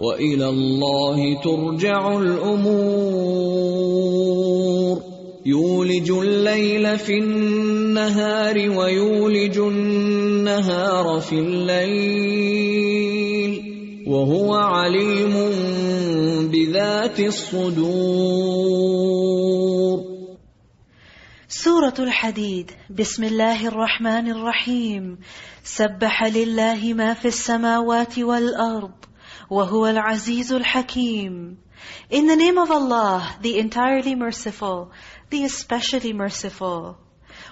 وإلى الله ترجع الأمور. يولج الليل في النهار ويولج النهار في الليل. وهو عليم بذات الصدور. سورة الحديد. بسم الله الرحمن الرحيم. سبح لله ما في السماوات والأرض وهو العزيز الحكيم In the name of Allah, the entirely merciful, the especially merciful.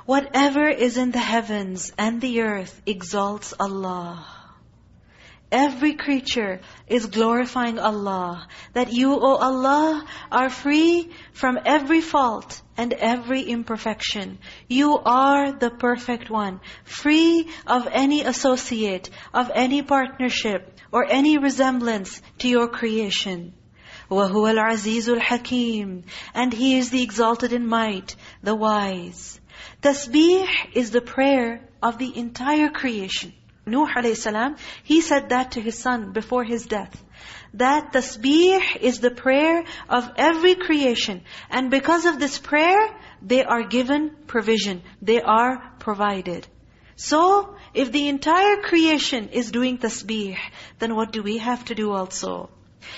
Whatever is in the heavens and the earth exalts Allah. Every creature is glorifying Allah, that you, O Allah, are free from every fault and every imperfection. You are the perfect one, free of any associate, of any partnership, or any resemblance to your creation. وَهُوَ الْعَزِيزُ الْحَكِيمُ And He is the exalted in might, the wise. Tasbih is the prayer of the entire creation. Nuh alayhi salam, he said that to his son before his death. That tasbih is the prayer of every creation. And because of this prayer, they are given provision. They are provided. So, if the entire creation is doing tasbih, then what do we have to do also?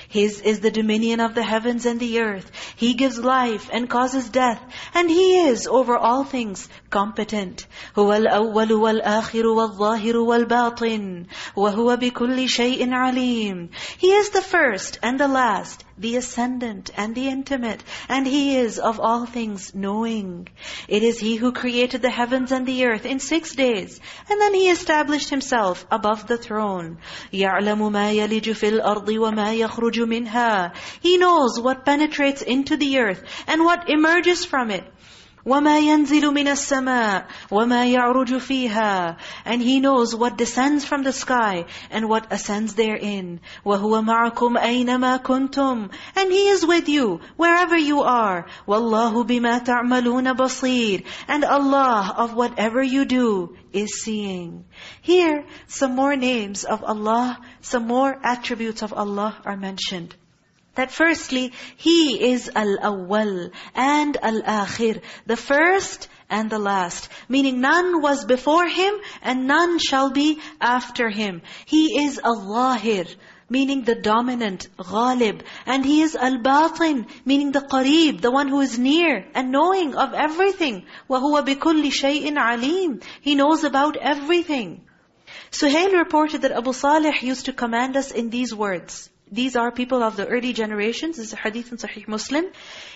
His is the dominion of the heavens and the earth. He gives life and causes death. And He is over all things competent. هُوَ الْأَوَّلُ وَالْآخِرُ وَالظَّاهِرُ وَالْبَاطِنُ وَهُوَ بِكُلِّ شَيْءٍ عَلِيمٌ He is the first and the last, the ascendant and the intimate. And He is of all things knowing. It is He who created the heavens and the earth in six days. And then He established Himself above the throne. يَعْلَمُ مَا يَلِجُ فِي الْأَرْضِ وَمَا يَخْرُجُ مِنْهَا He knows what penetrates into the earth and what emerges from it. وَمَا يَنزِلُ مِنَ السَّمَاءِ وَمَا يَعْرُجُ فِيهَا And He knows what descends from the sky and what ascends therein. وَهُوَ مَعَكُمْ أَيْنَمَا كُنْتُمْ And He is with you, wherever you are. وَاللَّهُ بِمَا تَعْمَلُونَ بَصِيرٌ And Allah, of whatever you do, is seeing. Here, some more names of Allah, some more attributes of Allah are mentioned. That firstly, He is Al-Awwal and Al-Akhir. The first and the last. Meaning none was before Him and none shall be after Him. He is al-zahir, meaning the dominant, ghalib. And he is al-batin, meaning the qareeb, the one who is near and knowing of everything. وَهُوَ بِكُلِّ شَيْءٍ عَلِيمٍ He knows about everything. Suhail reported that Abu Salih used to command us in these words. These are people of the early generations. This is hadith in Sahih Muslim.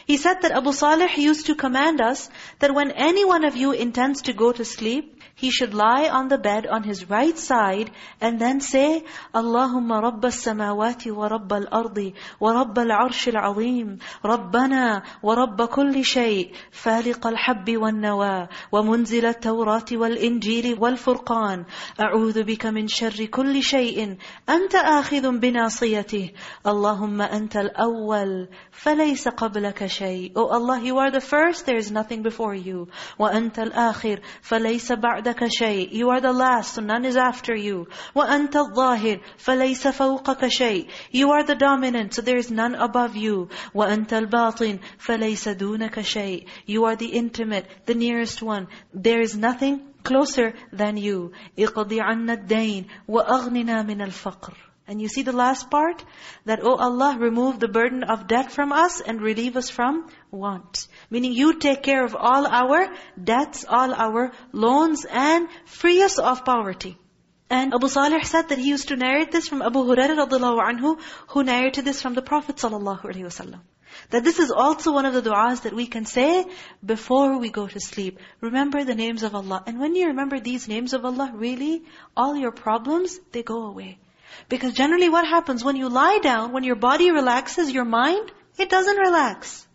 He said that Abu Salih used to command us that when any one of you intends to go to sleep, he should lie on the bed on his right side and then say, Allahumma Rabb as-samawati wa Rabb al-ardi wa Rabb al-arsh al-azim Rabbana wa Rabb kulli shay faliq al-habbi wal-nawa wa munzil al-tawrat wal-injil wal-furqan a'udhu bika min sharri kulli shay'in anta akhidhun binasiyatih Allahumma anta al-awwal falaysa qablaka shay Oh Allah, you are the first, there is nothing before you. وَأَنْتَ الْآخِرِ فَلَيْسَ بَعْدَكَ شَيْءٍ You are the last, so none is after you. وَأَنْتَ الظَّاهِرِ فَلَيْسَ فَوْقَكَ شَيْءٍ You are the dominant, so there is none above you. وَأَنْتَ الْبَاطِنِ فَلَيْسَ دُونَكَ شَيْءٍ You are the intimate, the nearest one. There is nothing closer than you. اِقْضِ عَنَّ الدَّيْنِ وَأَغْنِنَا مِنَ الْفَقْرِ and you see the last part? That, oh Allah, remove the burden of debt from us and relieve us from want. Meaning you take care of all our debts, all our loans and free us of poverty. And Abu Salih said that he used to narrate this from Abu Hurairah radiallahu anhu, who narrated this from the Prophet sallallahu alaihi wasallam. That this is also one of the du'as that we can say before we go to sleep. Remember the names of Allah. And when you remember these names of Allah, really, all your problems, they go away. Because generally what happens when you lie down, when your body relaxes, your mind, it doesn't relax.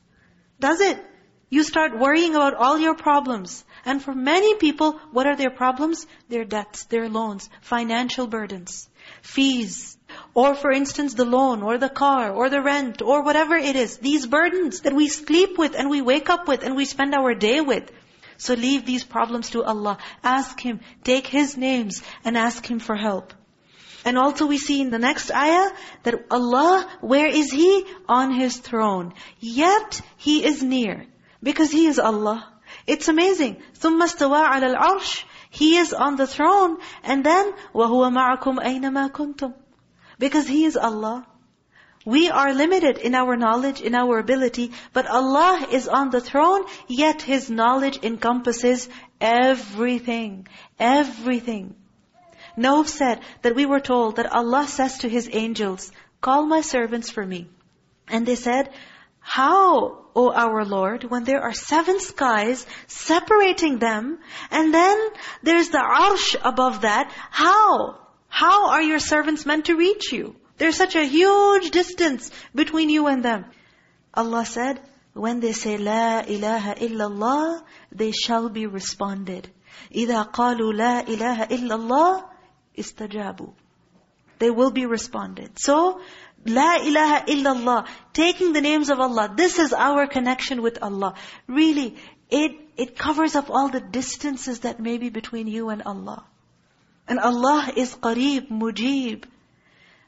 Does it? You start worrying about all your problems. And for many people, what are their problems? Their debts, their loans, financial burdens, fees. Or for instance, the loan, or the car, or the rent, or whatever it is. These burdens that we sleep with, and we wake up with, and we spend our day with. So leave these problems to Allah. Ask Him, take His names, and ask Him for help. And also we see in the next ayah that Allah, where is He? On His throne. Yet He is near. Because He is Allah. It's amazing. ثُمَّ اسْتَوَىٰ عَلَى الْعَرْشِ He is on the throne. And then, وَهُوَ مَعَكُمْ أَيْنَمَا كُنْتُمْ Because He is Allah. We are limited in our knowledge, in our ability, but Allah is on the throne, yet His knowledge encompasses everything. Everything. Noah said that we were told that Allah says to His angels, call my servants for me. And they said, how, O our Lord, when there are seven skies separating them, and then there's the arsh above that, how? How are your servants meant to reach you? There's such a huge distance between you and them. Allah said, when they say, La ilaha illallah, they shall be responded. إِذَا قَالُوا لَا إِلَهَ إِلَّا اللَّهِ istajabu. They will be responded. So, La ilaha illallah, taking the names of Allah, this is our connection with Allah. Really, it, it covers up all the distances that may be between you and Allah. And Allah is qareeb, mujib.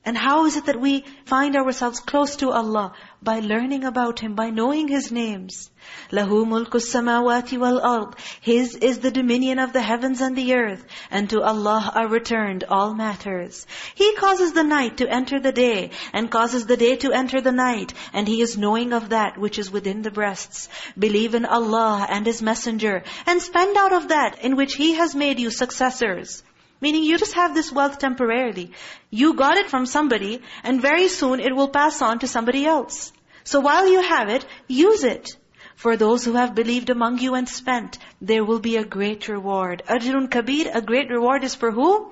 And how is it that we find ourselves close to Allah? By learning about Him, by knowing His names. لَهُ مُلْكُ السَّمَاوَاتِ وَالْأَرْضِ His is the dominion of the heavens and the earth. And to Allah are returned all matters. He causes the night to enter the day, and causes the day to enter the night. And He is knowing of that which is within the breasts. Believe in Allah and His Messenger, and spend out of that in which He has made you successors. Meaning you just have this wealth temporarily. You got it from somebody, and very soon it will pass on to somebody else. So while you have it, use it. For those who have believed among you and spent, there will be a great reward. Ajrun kabir, a great reward is for who?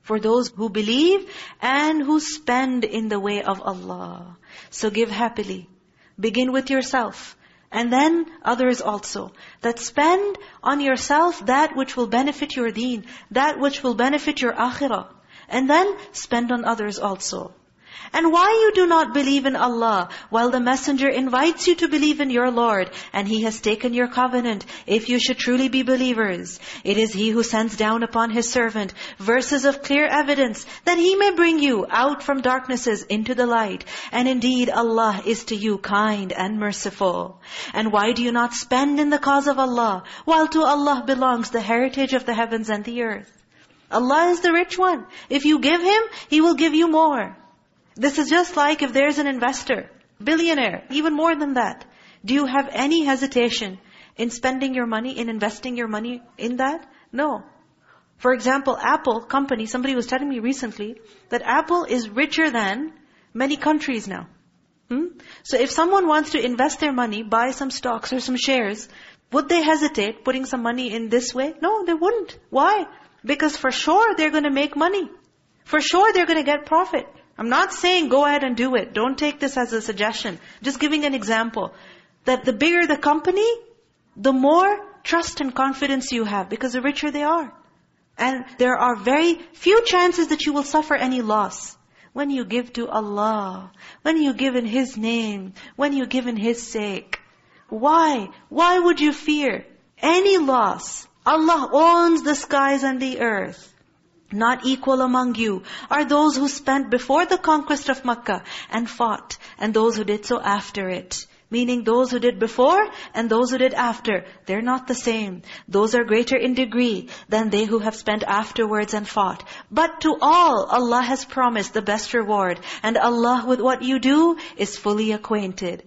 For those who believe and who spend in the way of Allah. So give happily. Begin with yourself. And then others also. That spend on yourself that which will benefit your deen, that which will benefit your akhirah. And then spend on others also. And why you do not believe in Allah, while the messenger invites you to believe in your Lord, and He has taken your covenant, if you should truly be believers. It is He who sends down upon His servant verses of clear evidence, that He may bring you out from darknesses into the light. And indeed Allah is to you kind and merciful. And why do you not spend in the cause of Allah, while to Allah belongs the heritage of the heavens and the earth? Allah is the rich one. If you give Him, He will give you more. This is just like if there's an investor, billionaire, even more than that. Do you have any hesitation in spending your money, in investing your money in that? No. For example, Apple company, somebody was telling me recently that Apple is richer than many countries now. Hmm? So if someone wants to invest their money, buy some stocks or some shares, Would they hesitate putting some money in this way? No, they wouldn't. Why? Because for sure they're going to make money. For sure they're going to get profit. I'm not saying go ahead and do it. Don't take this as a suggestion. Just giving an example. That the bigger the company, the more trust and confidence you have because the richer they are. And there are very few chances that you will suffer any loss. When you give to Allah, when you give in His name, when you give in His sake. Why? Why would you fear any loss? Allah owns the skies and the earth. Not equal among you are those who spent before the conquest of Makkah and fought, and those who did so after it. Meaning those who did before and those who did after. They're not the same. Those are greater in degree than they who have spent afterwards and fought. But to all, Allah has promised the best reward. And Allah with what you do is fully acquainted.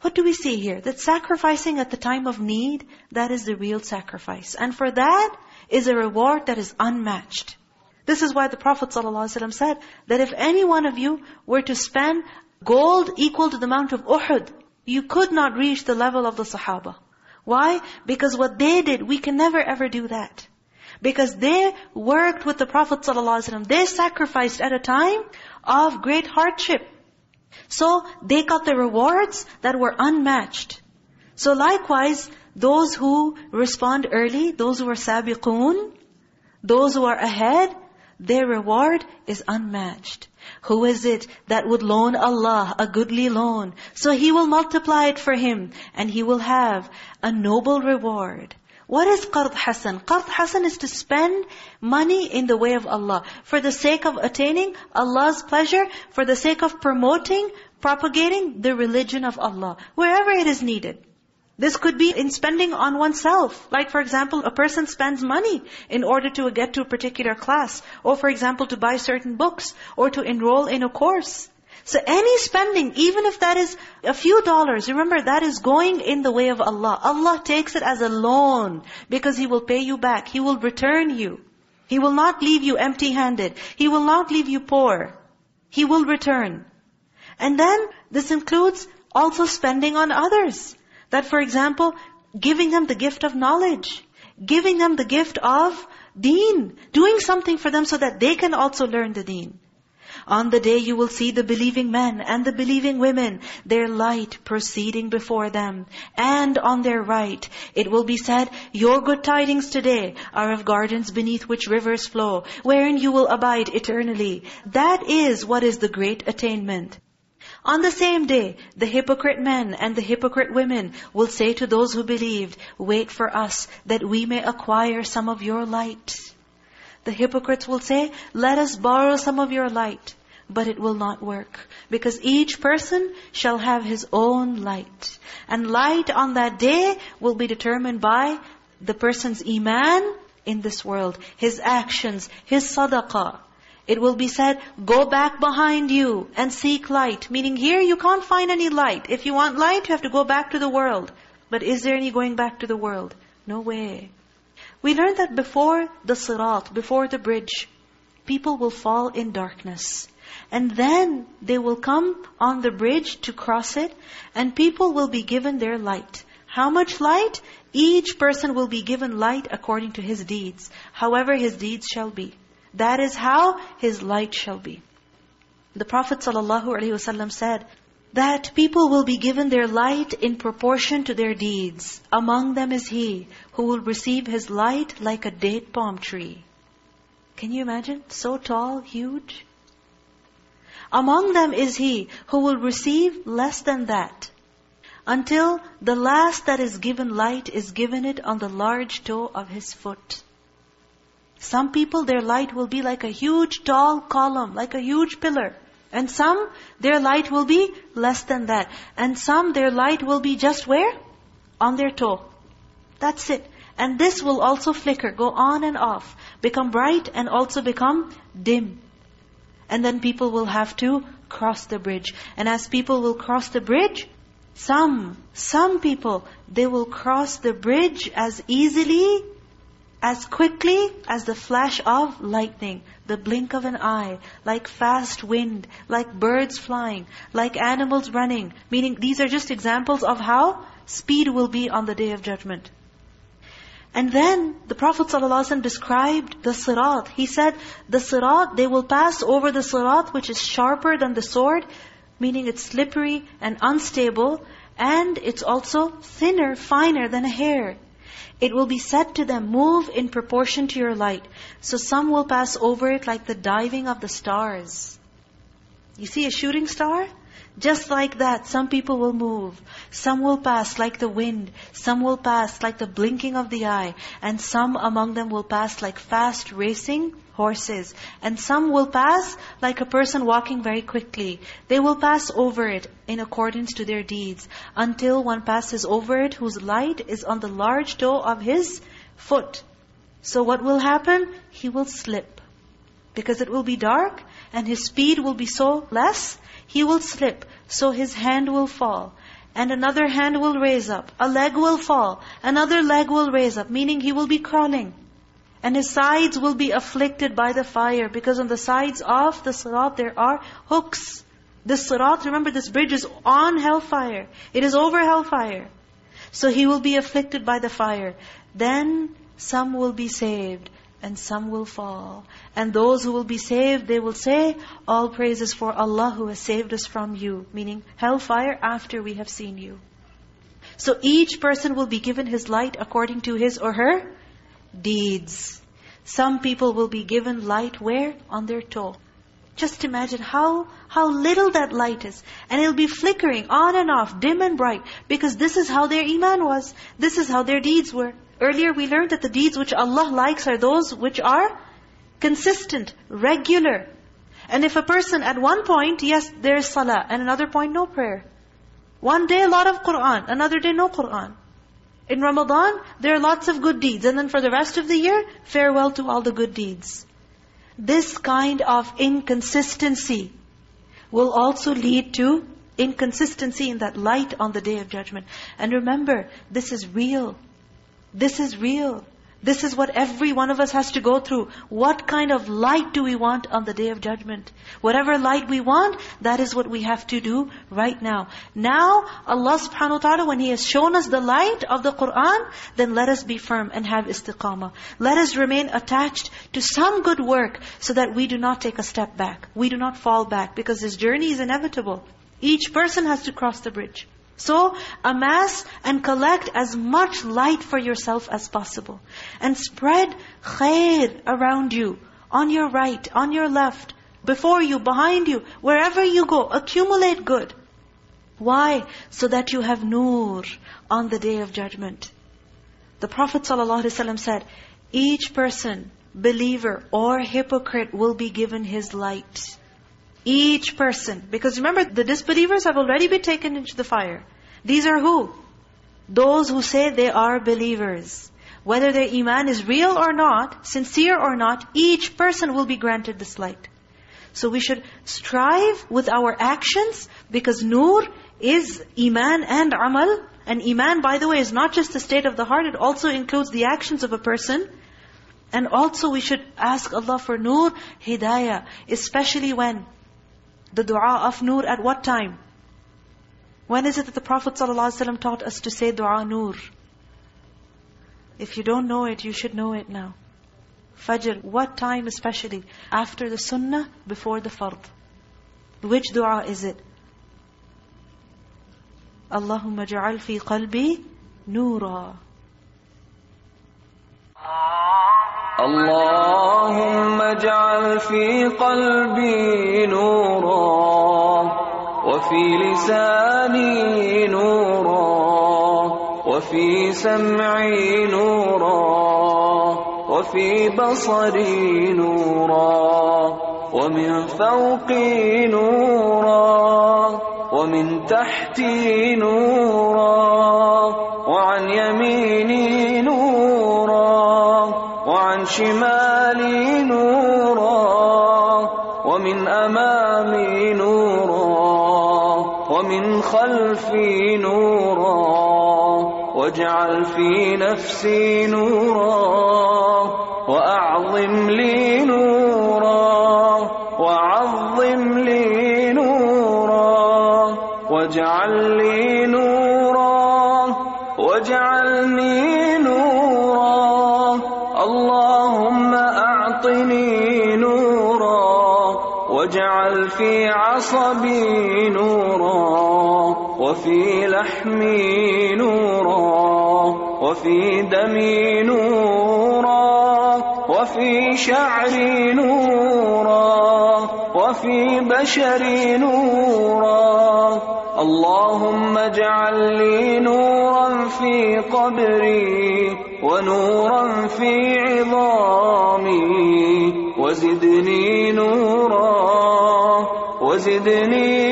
What do we see here? That sacrificing at the time of need, that is the real sacrifice. And for that is a reward that is unmatched. This is why the Prophet ﷺ said that if any one of you were to spend gold equal to the amount of Uhud, you could not reach the level of the Sahaba. Why? Because what they did, we can never ever do that. Because they worked with the Prophet ﷺ. They sacrificed at a time of great hardship. So they got the rewards that were unmatched. So likewise, those who respond early, those who are sabiqun, those who are ahead, their reward is unmatched. Who is it that would loan Allah a goodly loan? So He will multiply it for him and he will have a noble reward. What is qard hasan? Qard hasan is to spend money in the way of Allah. For the sake of attaining Allah's pleasure, for the sake of promoting, propagating the religion of Allah. Wherever it is needed. This could be in spending on oneself. Like for example, a person spends money in order to get to a particular class. Or for example, to buy certain books. Or to enroll in a course. So any spending, even if that is a few dollars, remember that is going in the way of Allah. Allah takes it as a loan because He will pay you back. He will return you. He will not leave you empty-handed. He will not leave you poor. He will return. And then this includes also spending on others. That for example, giving them the gift of knowledge. Giving them the gift of deen. Doing something for them so that they can also learn the deen. On the day you will see the believing men and the believing women, their light proceeding before them. And on their right, it will be said, Your good tidings today are of gardens beneath which rivers flow, wherein you will abide eternally. That is what is the great attainment. On the same day, the hypocrite men and the hypocrite women will say to those who believed, Wait for us, that we may acquire some of your light. The hypocrites will say, Let us borrow some of your light. But it will not work. Because each person shall have his own light. And light on that day will be determined by the person's iman in this world. His actions, his sadaqah. It will be said, go back behind you and seek light. Meaning here you can't find any light. If you want light, you have to go back to the world. But is there any going back to the world? No way. We learned that before the sirat, before the bridge, people will fall in darkness. And then they will come on the bridge to cross it, and people will be given their light. How much light? Each person will be given light according to his deeds. However his deeds shall be. That is how his light shall be. The Prophet ﷺ said that people will be given their light in proportion to their deeds. Among them is he who will receive his light like a date palm tree. Can you imagine? So tall, huge. Among them is he who will receive less than that. Until the last that is given light is given it on the large toe of his foot. Some people, their light will be like a huge tall column, like a huge pillar. And some, their light will be less than that. And some, their light will be just where? On their toe. That's it. And this will also flicker, go on and off, become bright and also become dim. And then people will have to cross the bridge. And as people will cross the bridge, some, some people, they will cross the bridge as easily as quickly as the flash of lightning, the blink of an eye, like fast wind, like birds flying, like animals running. Meaning these are just examples of how speed will be on the Day of Judgment. And then the Prophet ﷺ described the sirat. He said, the sirat, they will pass over the sirat which is sharper than the sword, meaning it's slippery and unstable, and it's also thinner, finer than a hair. It will be said to them, move in proportion to your light. So some will pass over it like the diving of the stars. You see a shooting star? Just like that, some people will move. Some will pass like the wind. Some will pass like the blinking of the eye. And some among them will pass like fast racing horses. And some will pass like a person walking very quickly. They will pass over it in accordance to their deeds. Until one passes over it whose light is on the large toe of his foot. So what will happen? He will slip. Because it will be dark and his speed will be so less he will slip, so his hand will fall. And another hand will raise up. A leg will fall. Another leg will raise up, meaning he will be crawling. And his sides will be afflicted by the fire, because on the sides of the sirat there are hooks. This sirat, remember this bridge is on hellfire. It is over hellfire. So he will be afflicted by the fire. Then some will be saved and some will fall. And those who will be saved, they will say, all praises for Allah who has saved us from you. Meaning hellfire after we have seen you. So each person will be given his light according to his or her deeds. Some people will be given light where? On their toe. Just imagine how, how little that light is. And it'll be flickering on and off, dim and bright. Because this is how their iman was. This is how their deeds were. Earlier we learned that the deeds which Allah likes are those which are consistent, regular. And if a person at one point, yes, there is salah, and another point, no prayer. One day a lot of Qur'an, another day no Qur'an. In Ramadan, there are lots of good deeds. And then for the rest of the year, farewell to all the good deeds. This kind of inconsistency will also lead to inconsistency in that light on the Day of Judgment. And remember, this is real. This is real. This is what every one of us has to go through. What kind of light do we want on the Day of Judgment? Whatever light we want, that is what we have to do right now. Now, Allah subhanahu wa ta'ala, when He has shown us the light of the Qur'an, then let us be firm and have istiqamah. Let us remain attached to some good work so that we do not take a step back. We do not fall back because this journey is inevitable. Each person has to cross the bridge. So, amass and collect as much light for yourself as possible. And spread khair around you, on your right, on your left, before you, behind you, wherever you go, accumulate good. Why? So that you have nur on the Day of Judgment. The Prophet ﷺ said, each person, believer or hypocrite will be given his light. Each person. Because remember, the disbelievers have already been taken into the fire. These are who? Those who say they are believers. Whether their iman is real or not, sincere or not, each person will be granted this light. So we should strive with our actions because nur is iman and amal. And iman, by the way, is not just the state of the heart, it also includes the actions of a person. And also we should ask Allah for nur, hidayah, especially when the dua of Nur. at what time? When is it that the Prophet ﷺ taught us to say dua Nur? If you don't know it, you should know it now. Fajr, what time especially? After the sunnah, before the fard. Which dua is it? Allahumma ja'al fi qalbi nurah. Allah اجعل في قلبي نورا وفي لساني نورا وفي سمعي نورا وفي بصري نورا ومن فوقي نورا ومن تحتي نورا وعن يميني نورا وعن شمالي خلفي نورا واجعل في نفسي نورا وأعظم لي نورا وعظم لي نورا واجعل لي نورا واجعلني نورا اللهم أعطني نورا واجعل في عصبي نورا وفي لحمي نورا وفي دمي نورا وفي شعري نورا وفي بشري نورا. اللهم اجعل لي نورا في قبري ونورا في عظامي. وزدني نورا وزدني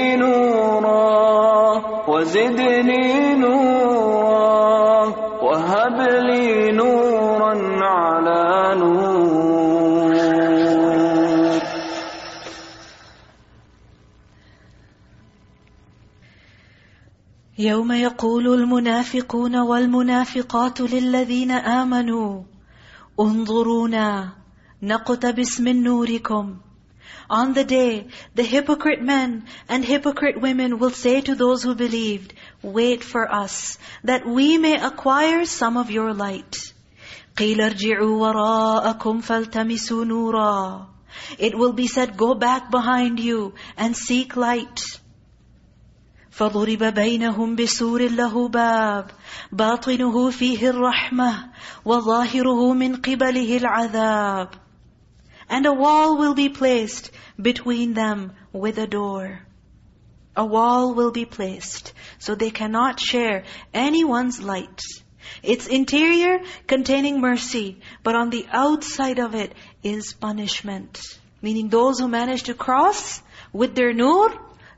وزدني نورا وهب لي نورا على نور. يوم يقول المنافقون والمنافقات للذين آمنوا انظرونا نقتبس من نوركم. On the day, the hypocrite men and hypocrite women will say to those who believed, Wait for us, that we may acquire some of your light. قِيلَ ارْجِعُوا وَرَاءَكُمْ فَالْتَمِسُوا نُورًا It will be said, Go back behind you and seek light. فضرب بينهم بسور له باب باطنه فيه الرحمة وظاهره من قبله العذاب and a wall will be placed between them with a door. A wall will be placed so they cannot share anyone's light. Its interior containing mercy, but on the outside of it is punishment. Meaning those who manage to cross with their nur,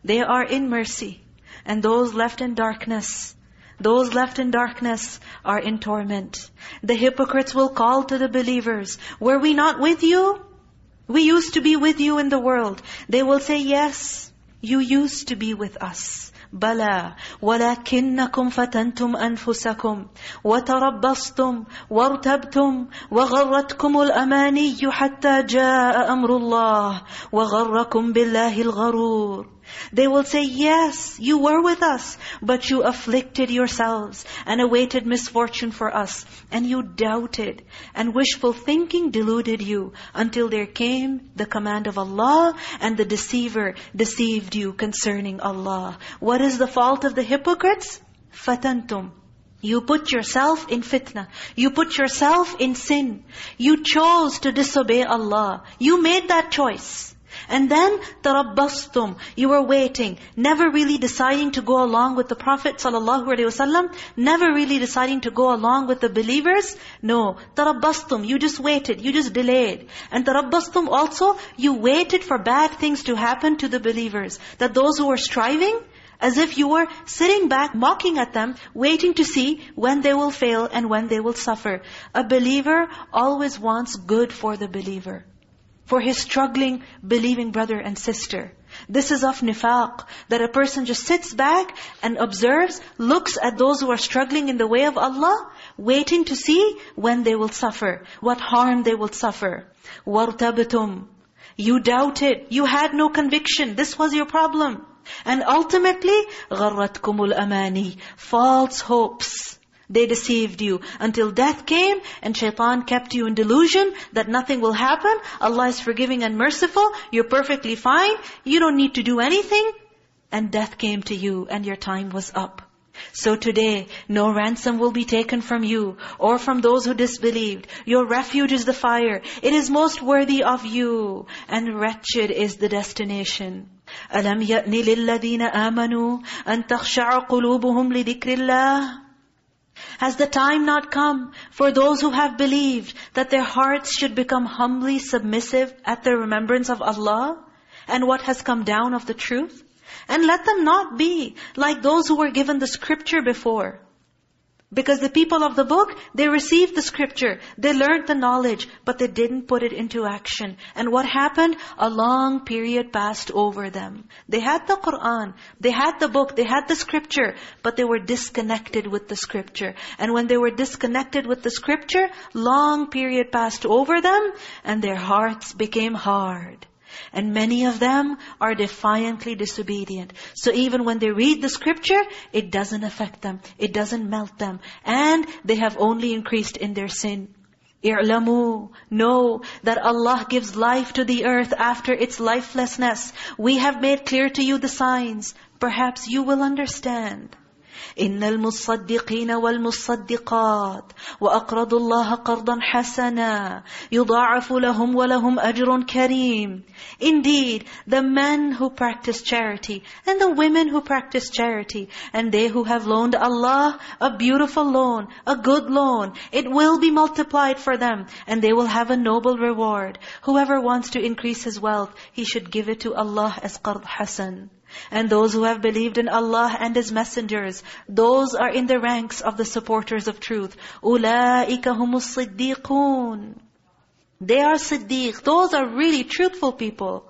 they are in mercy. And those left in darkness, those left in darkness are in torment. The hypocrites will call to the believers, were we not with you? We used to be with you in the world. They will say, yes, you used to be with us. بلى ولكنكم فتنتم أنفسكم وتربصتم وارتبتم وغرتكم الأماني حتى جاء أمر الله وغركم بالله الغرور They will say, yes, you were with us, but you afflicted yourselves and awaited misfortune for us. And you doubted and wishful thinking deluded you until there came the command of Allah and the deceiver deceived you concerning Allah. What is the fault of the hypocrites? Fatantum. You put yourself in fitna. You put yourself in sin. You chose to disobey Allah. You made that choice. And then, tarabbastum, you were waiting, never really deciding to go along with the Prophet ﷺ, never really deciding to go along with the believers. No, tarabbastum, you just waited, you just delayed. And tarabbastum also, you waited for bad things to happen to the believers. That those who were striving, as if you were sitting back, mocking at them, waiting to see when they will fail and when they will suffer. A believer always wants good for the believer for his struggling, believing brother and sister. This is of nifaq, that a person just sits back and observes, looks at those who are struggling in the way of Allah, waiting to see when they will suffer, what harm they will suffer. وَارْتَبْتُمْ You doubted, you had no conviction, this was your problem. And ultimately, غَرَّتْكُمُ الْأَمَانِي False hopes. They deceived you until death came and shaitan kept you in delusion that nothing will happen. Allah is forgiving and merciful. You're perfectly fine. You don't need to do anything. And death came to you and your time was up. So today, no ransom will be taken from you or from those who disbelieved. Your refuge is the fire. It is most worthy of you. And wretched is the destination. أَلَمْ يَأْنِ لِلَّذِينَ آمَنُوا أَن تَخْشَعَ قُلُوبُهُمْ لِذِكْرِ اللَّهِ has the time not come for those who have believed that their hearts should become humbly submissive at the remembrance of Allah and what has come down of the truth? And let them not be like those who were given the scripture before. Because the people of the book, they received the scripture, they learned the knowledge, but they didn't put it into action. And what happened? A long period passed over them. They had the Qur'an, they had the book, they had the scripture, but they were disconnected with the scripture. And when they were disconnected with the scripture, long period passed over them, and their hearts became hard. And many of them are defiantly disobedient. So even when they read the scripture, it doesn't affect them. It doesn't melt them. And they have only increased in their sin. اعلموا, know that Allah gives life to the earth after its lifelessness. We have made clear to you the signs. Perhaps you will understand. إن المصدقين والمصدقات وأقرضوا الله قرضا حسنا يضاعف لهم ولهم أجر كريم Indeed, the men who practice charity and the women who practice charity and they who have loaned Allah a beautiful loan, a good loan, it will be multiplied for them and they will have a noble reward. Whoever wants to increase his wealth, he should give it to Allah as qard hasan. And those who have believed in Allah and His messengers, those are in the ranks of the supporters of truth. أُولَٰئِكَ هُمُ الصِّدِّيقُونَ They are siddiq. Those are really truthful people.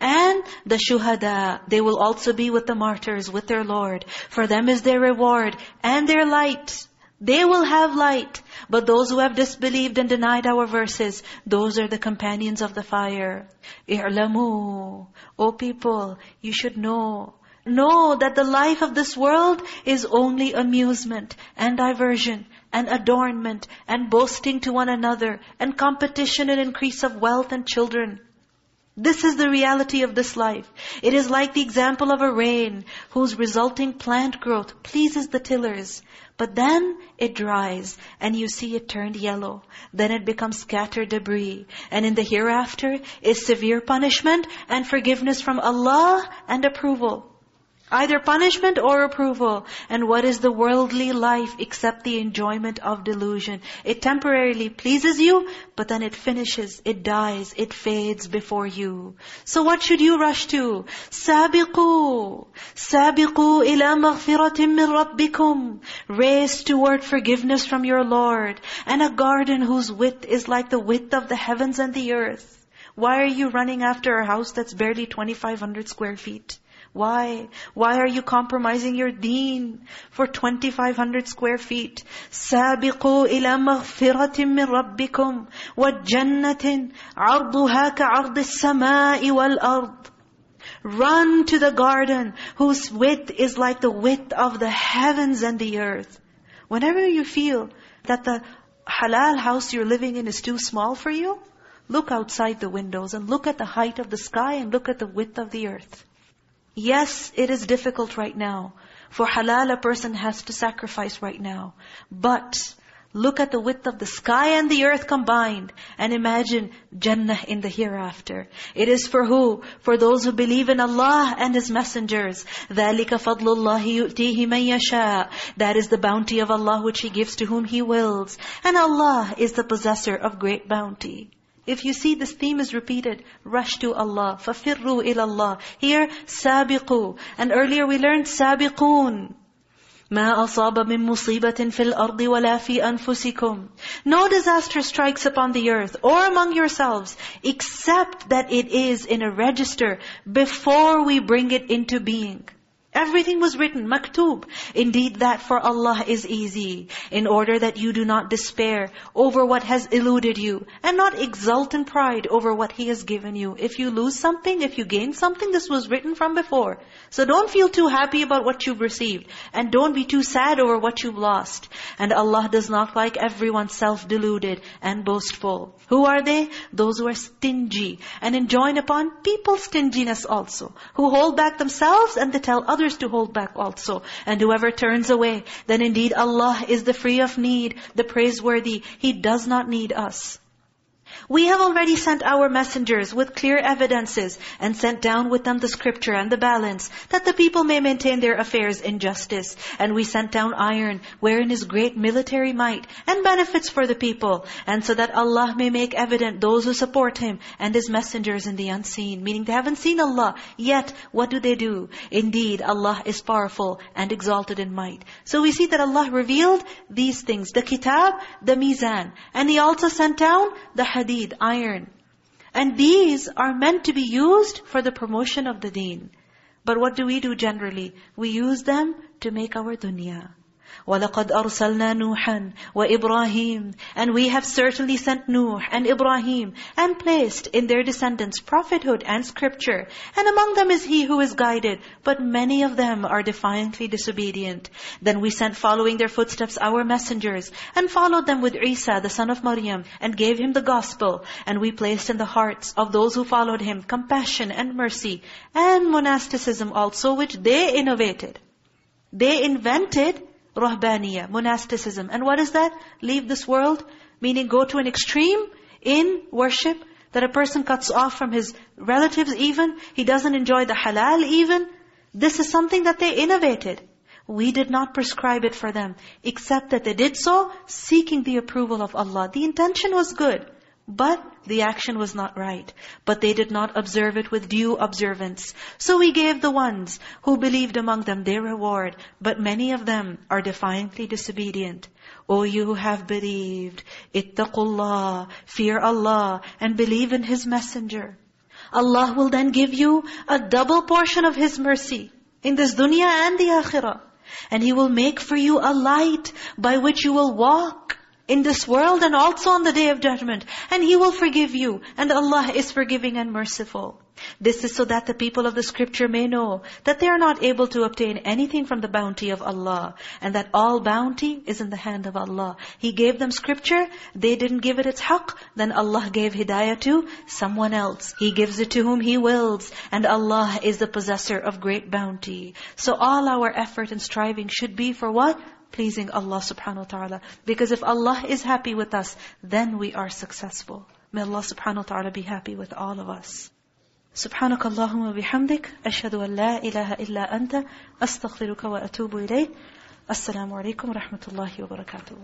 And the shuhada, they will also be with the martyrs, with their Lord. For them is their reward and their light. They will have light. But those who have disbelieved and denied our verses, those are the companions of the fire. إِعْلَمُوا O people, you should know. Know that the life of this world is only amusement and diversion and adornment and boasting to one another and competition and increase of wealth and children. This is the reality of this life. It is like the example of a rain whose resulting plant growth pleases the tillers. But then it dries and you see it turned yellow. Then it becomes scattered debris. And in the hereafter is severe punishment and forgiveness from Allah and approval. Either punishment or approval. And what is the worldly life except the enjoyment of delusion? It temporarily pleases you, but then it finishes, it dies, it fades before you. So what should you rush to? سَابِقُوا سَابِقُوا إِلَى مَغْفِرَةٍ مِّن رَبِّكُمْ Race toward forgiveness from your Lord. And a garden whose width is like the width of the heavens and the earth. Why are you running after a house that's barely 2,500 square feet? Why? Why are you compromising your deen for 2,500 square feet? سَابِقُوا إِلَى مَغْفِرَةٍ مِّن رَبِّكُمْ وَجَنَّةٍ عَرْضُهَا كَعَرْضِ السَّمَاءِ وَالْأَرْضِ Run to the garden whose width is like the width of the heavens and the earth. Whenever you feel that the halal house you're living in is too small for you, look outside the windows and look at the height of the sky and look at the width of the earth. Yes, it is difficult right now. For halal, a person has to sacrifice right now. But look at the width of the sky and the earth combined and imagine Jannah in the hereafter. It is for who? For those who believe in Allah and His messengers. ذَلِكَ فَضْلُ اللَّهِ يُؤْتِيهِ مَن يَشَاءُ That is the bounty of Allah which He gives to whom He wills. And Allah is the possessor of great bounty. If you see this theme is repeated, rush to Allah. فَفِرُّوا إِلَى اللَّهِ Here, سَابِقُوا. And earlier we learned سَابِقُون. مَا أَصَابَ مِن مُصِيبَةٍ فِي الْأَرْضِ وَلَا فِي أَنفُسِكُمْ No disaster strikes upon the earth or among yourselves, except that it is in a register before we bring it into being. Everything was written, maktub. Indeed, that for Allah is easy, in order that you do not despair over what has eluded you, and not exult in pride over what He has given you. If you lose something, if you gain something, this was written from before. So don't feel too happy about what you've received, and don't be too sad over what you've lost. And Allah does not like everyone self-deluded and boastful. Who are they? Those who are stingy, and enjoin upon people stinginess also, who hold back themselves and they tell others others to hold back also. And whoever turns away, then indeed Allah is the free of need, the praiseworthy. He does not need us. We have already sent our messengers with clear evidences and sent down with them the scripture and the balance, that the people may maintain their affairs in justice. And we sent down iron, wherein is great military might and benefits for the people. And so that Allah may make evident those who support Him and His messengers in the unseen. Meaning they haven't seen Allah, yet what do they do? Indeed, Allah is powerful and exalted in might. So we see that Allah revealed these things, the kitab, the mizan. And He also sent down the hadith hadid, iron. And these are meant to be used for the promotion of the deen. But what do we do generally? We use them to make our dunya. وَلَقَدْ أَرْسَلْنَا نُوحًا وَإِبْرَاهِيمَ And we have certainly sent Nuh and Ibrahim and placed in their descendants prophethood and scripture. And among them is he who is guided, but many of them are defiantly disobedient. Then we sent following their footsteps our messengers and followed them with Isa, the son of Maryam, and gave him the gospel. And we placed in the hearts of those who followed him compassion and mercy and monasticism also, which they innovated. They invented Rahbaniya, monasticism. And what is that? Leave this world, meaning go to an extreme in worship, that a person cuts off from his relatives even, he doesn't enjoy the halal even. This is something that they innovated. We did not prescribe it for them, except that they did so seeking the approval of Allah. The intention was good. But the action was not right. But they did not observe it with due observance. So we gave the ones who believed among them their reward. But many of them are defiantly disobedient. O you who have believed, ittaqullah, fear Allah, and believe in His messenger. Allah will then give you a double portion of His mercy in this dunya and the akhirah. And He will make for you a light by which you will walk in this world and also on the day of judgment. And He will forgive you. And Allah is forgiving and merciful. This is so that the people of the scripture may know that they are not able to obtain anything from the bounty of Allah. And that all bounty is in the hand of Allah. He gave them scripture, they didn't give it its haqq, then Allah gave hidayah to someone else. He gives it to whom He wills. And Allah is the possessor of great bounty. So all our effort and striving should be for what? pleasing Allah subhanahu wa ta'ala. Because if Allah is happy with us, then we are successful. May Allah subhanahu wa ta'ala be happy with all of us. سبحانك اللهم وبحمدك أشهد أن لا إله إلا أنت أستغفرك وأتوب إليك السلام عليكم ورحمة الله وبركاته